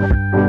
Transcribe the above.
Bye.